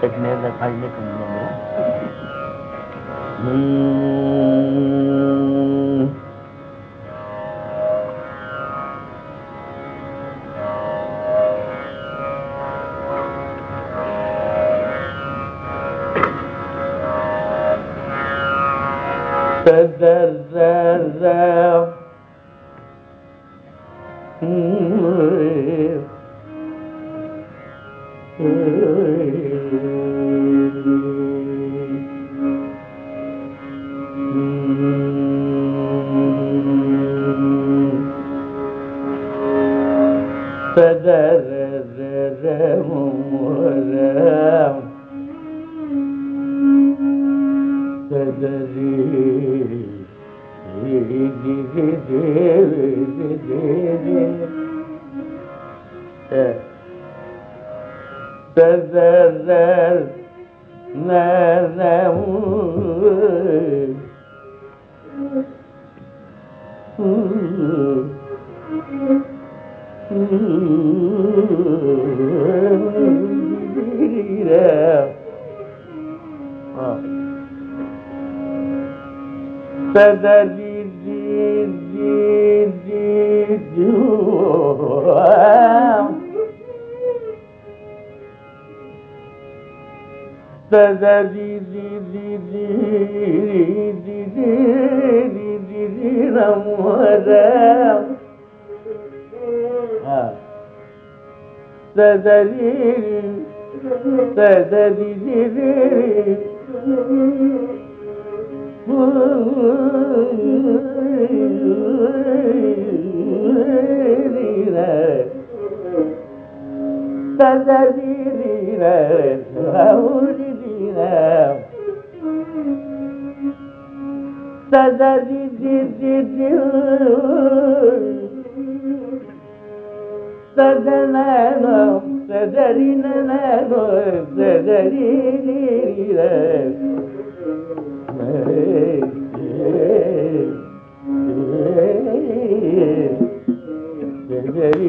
tekneye de kaynak umlamıyor. Zer zer zer Thank né? Sada di di di di Sada na no Sada ri na na no Sada ri ri ri re Sada ri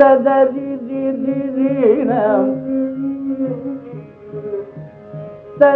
da di di di di nam da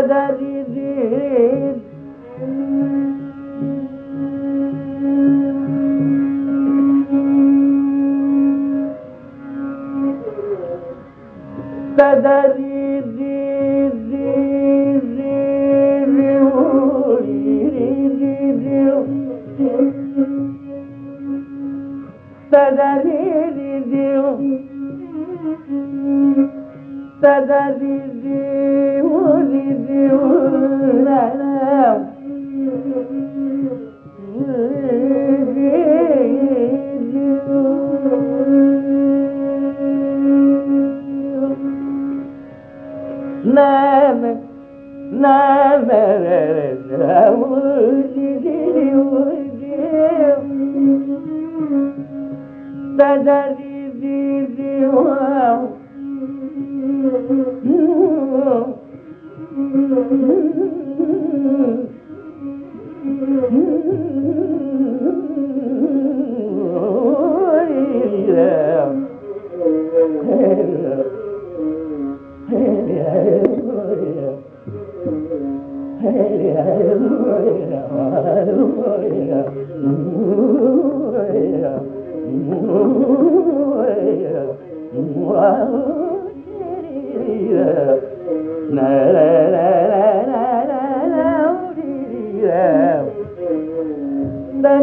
Never, never. Não.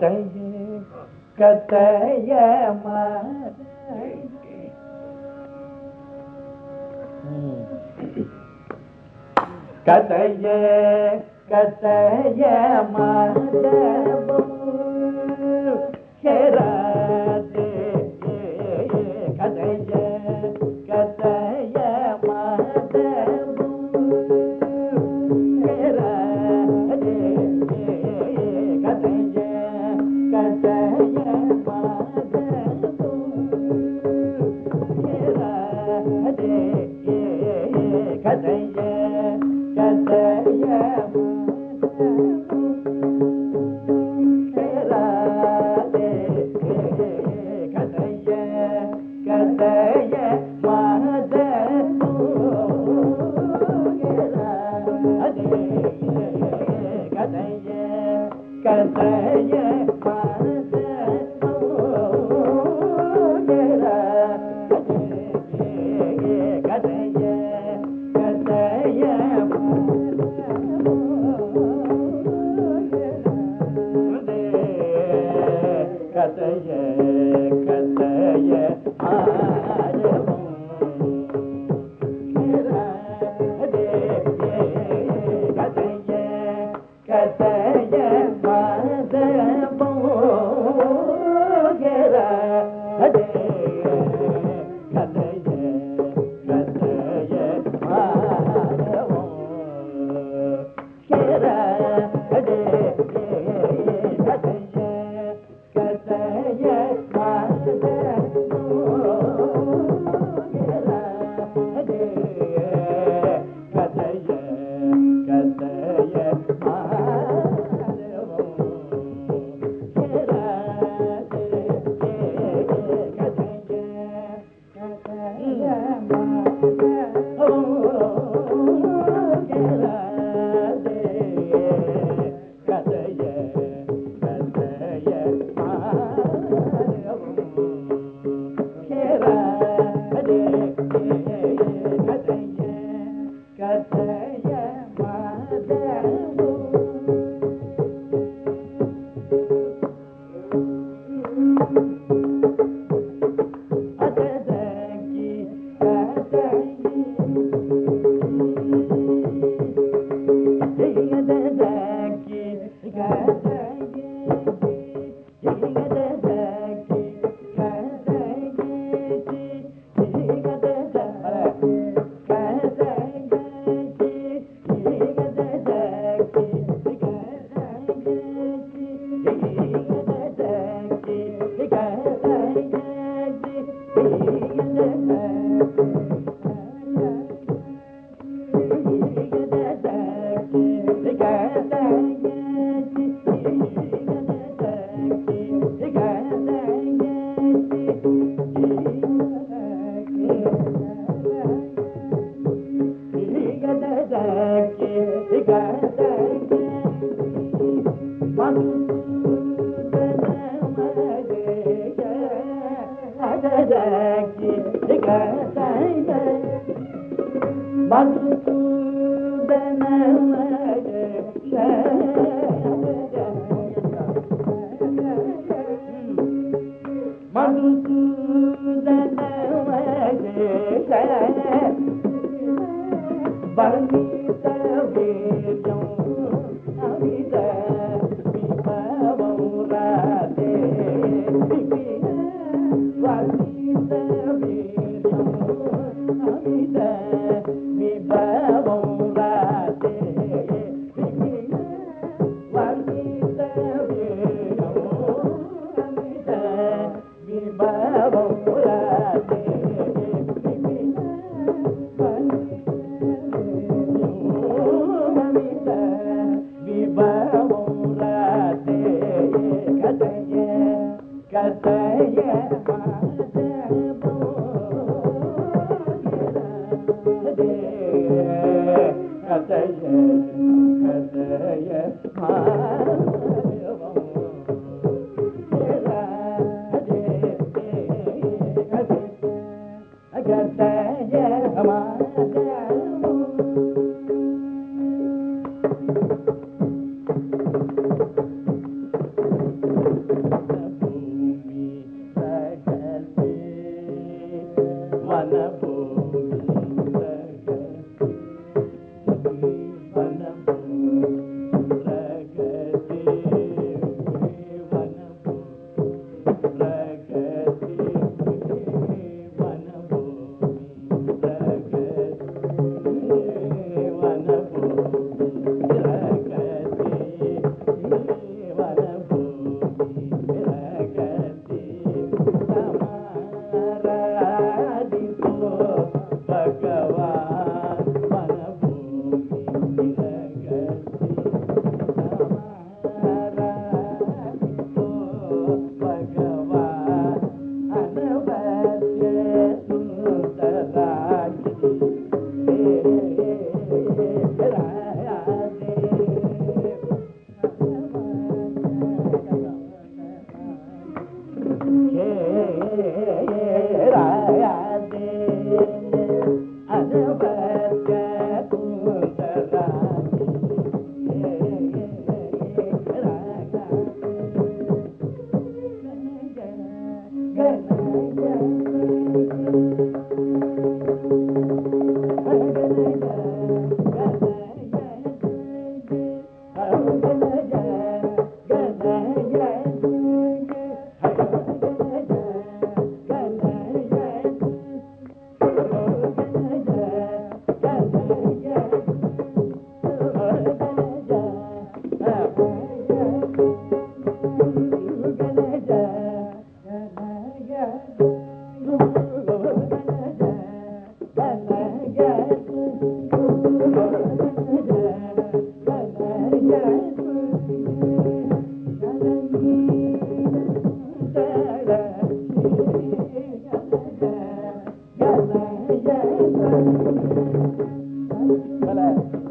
falta. بلها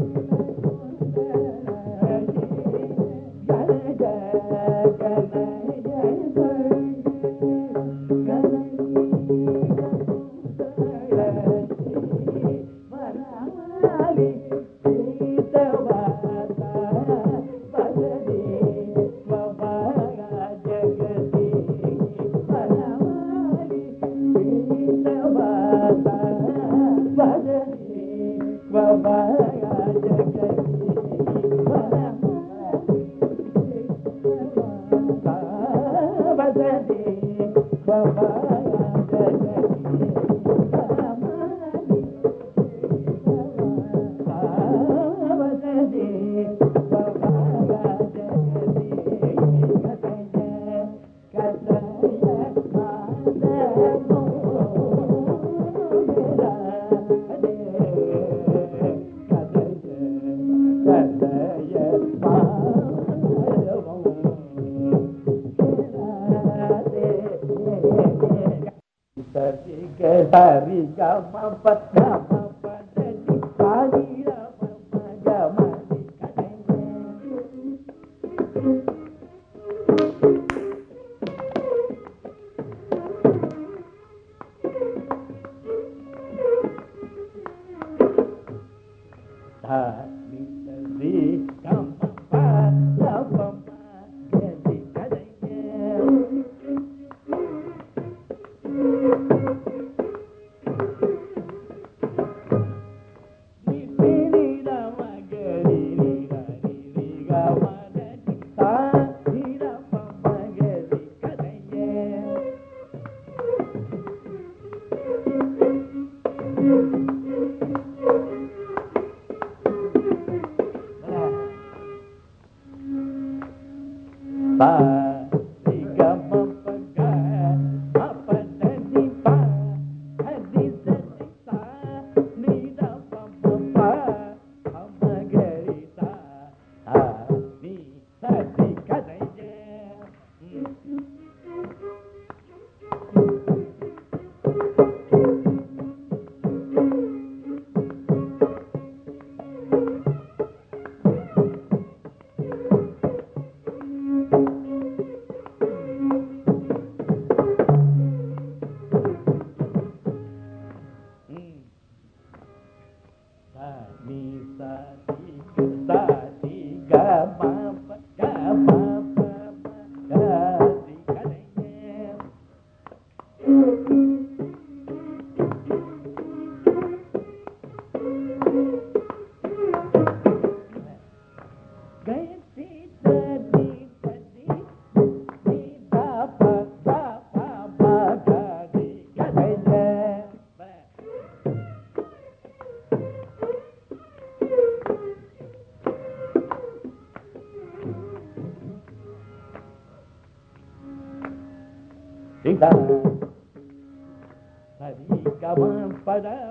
by that. Uh,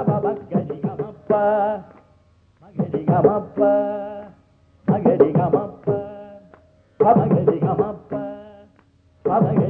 மகரி கமப்ப மகரி கமப்ப மகரி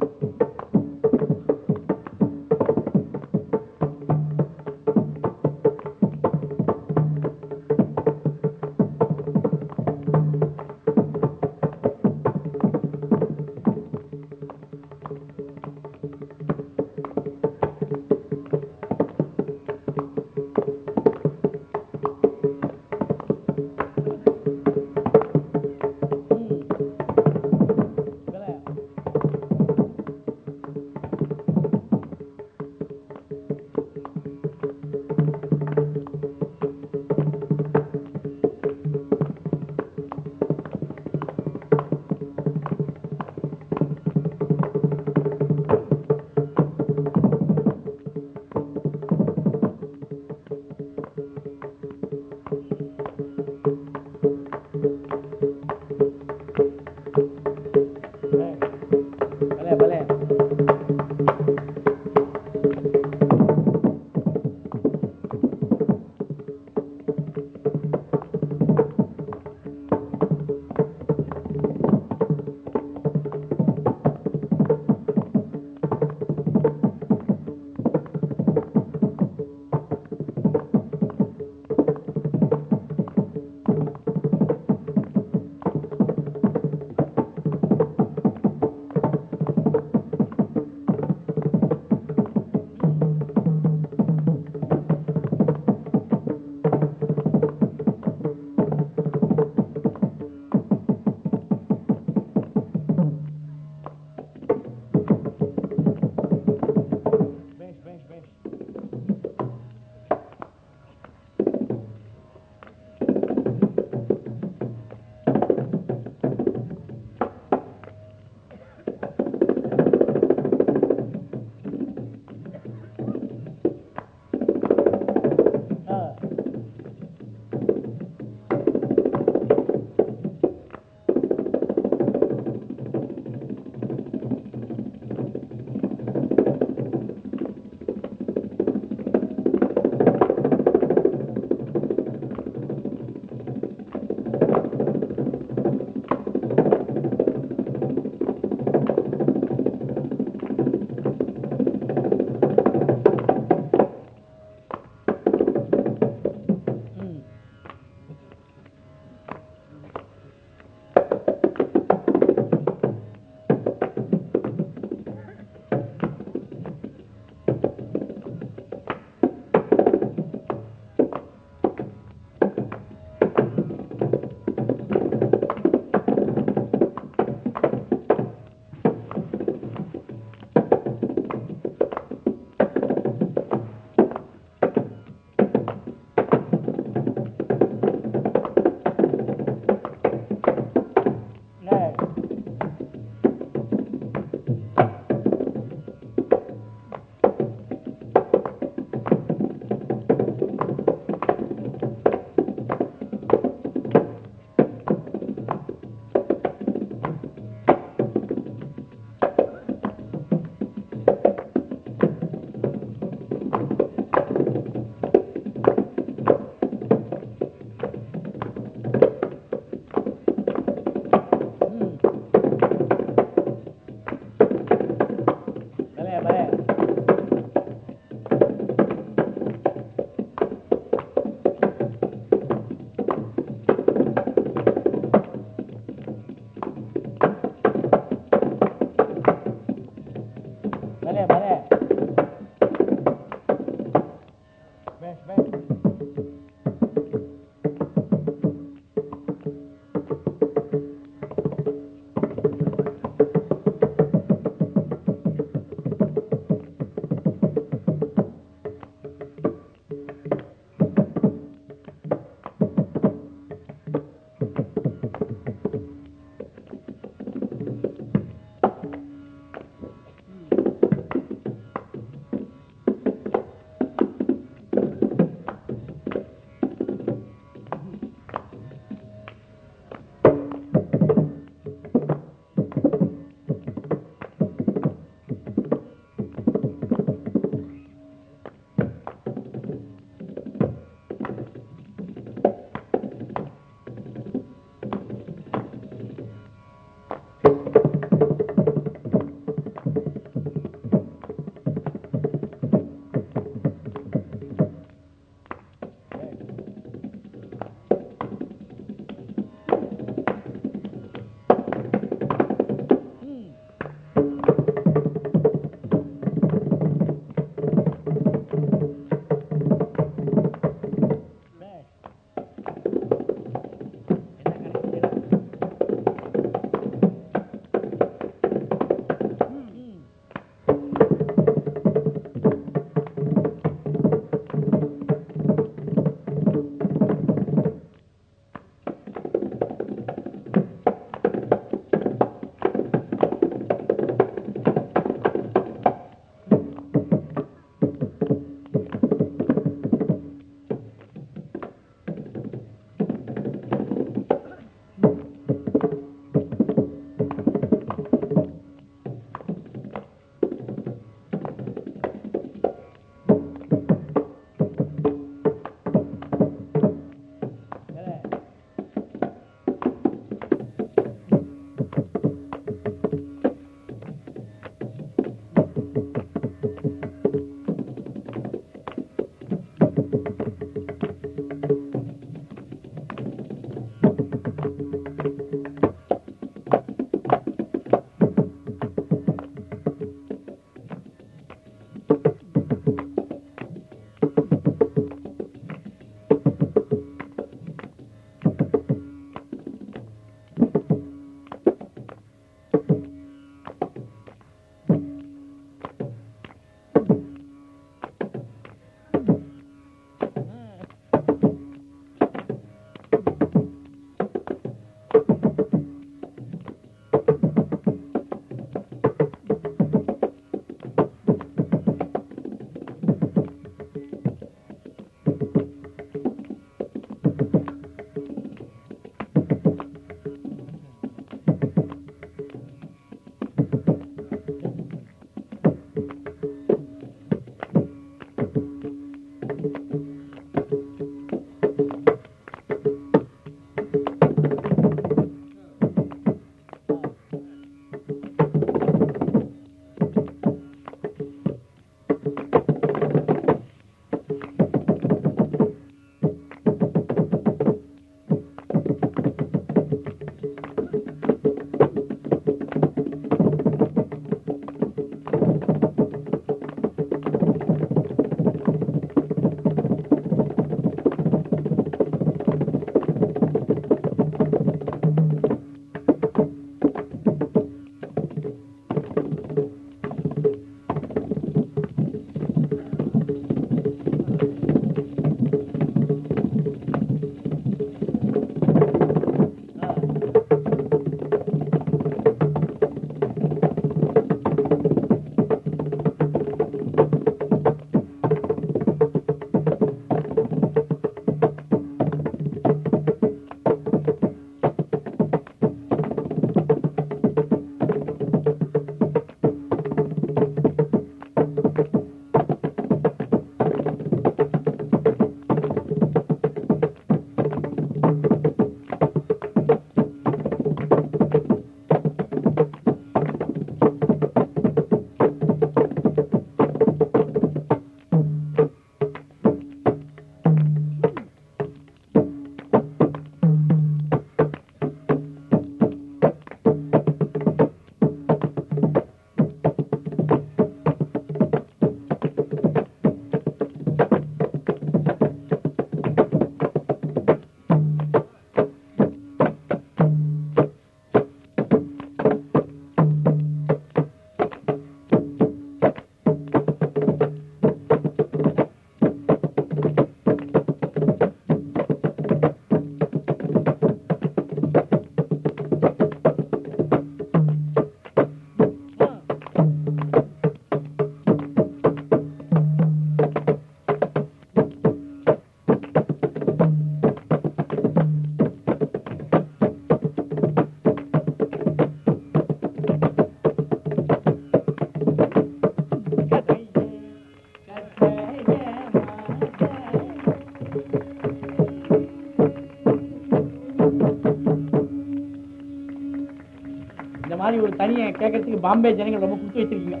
கேட்கறதுக்கு பாம்பே ஜனங்கள் ரொம்ப கொடுத்து வச்சிருக்கீங்க.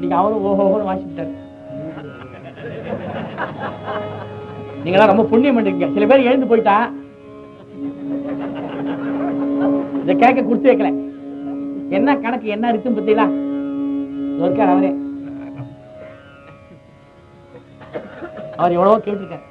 நீங்க அவரும் ஓஹோன்னு வாசிட்டாரு நீங்களாம் ரொம்ப புண்ணியம் பண்ணிருக்கீங்க சில பேர் எழுந்து போயிட்டா இதை கேட்க கொடுத்து வைக்கல. என்ன கணக்கு என்ன இருக்குன்னு பத்தீங்களா அவரே. அவர் எவ்வளவோ கேட்டிருக்காரு.